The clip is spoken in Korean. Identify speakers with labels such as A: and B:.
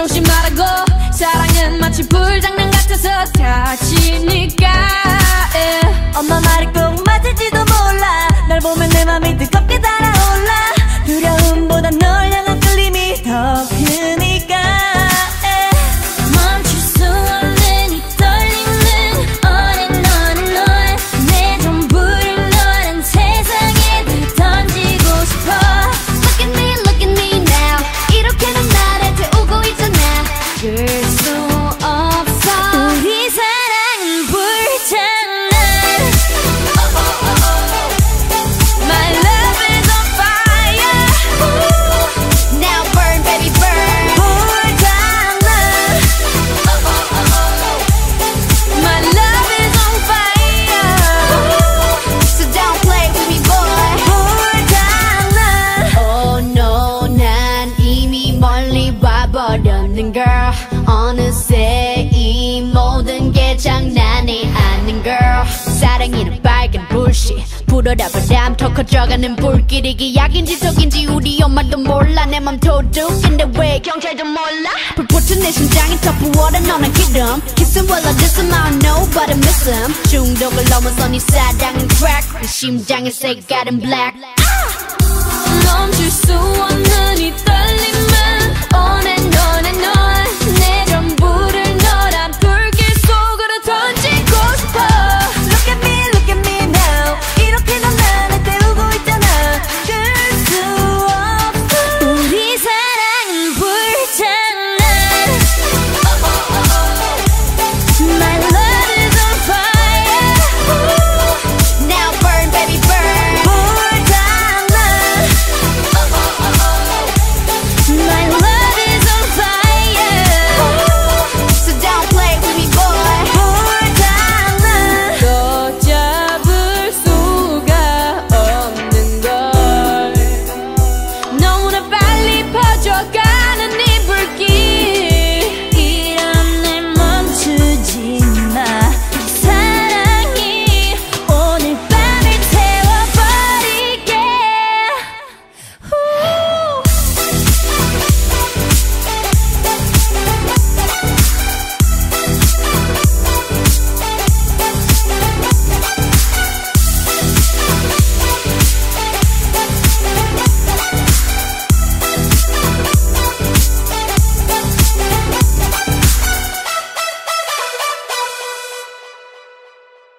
A: 조심하라고 사랑은 마치 불장난 같아서 다치니까 yeah. 어느새 이 모든 게 장난이 아닌 girl. 사랑이는 빨간 불씨 불어라 바람 더 커져가는 불길이 기약인지 속인지 우리 엄마도 몰라. 내 맘 도둑인데 왜 경찰도 몰라? 불붙은 내 심장이 더 부어라 너는 기름. Kiss him while I diss him I don't know but I miss him 중독을 넘어서 네 사랑은 crack. 내 심장의 색깔은 black.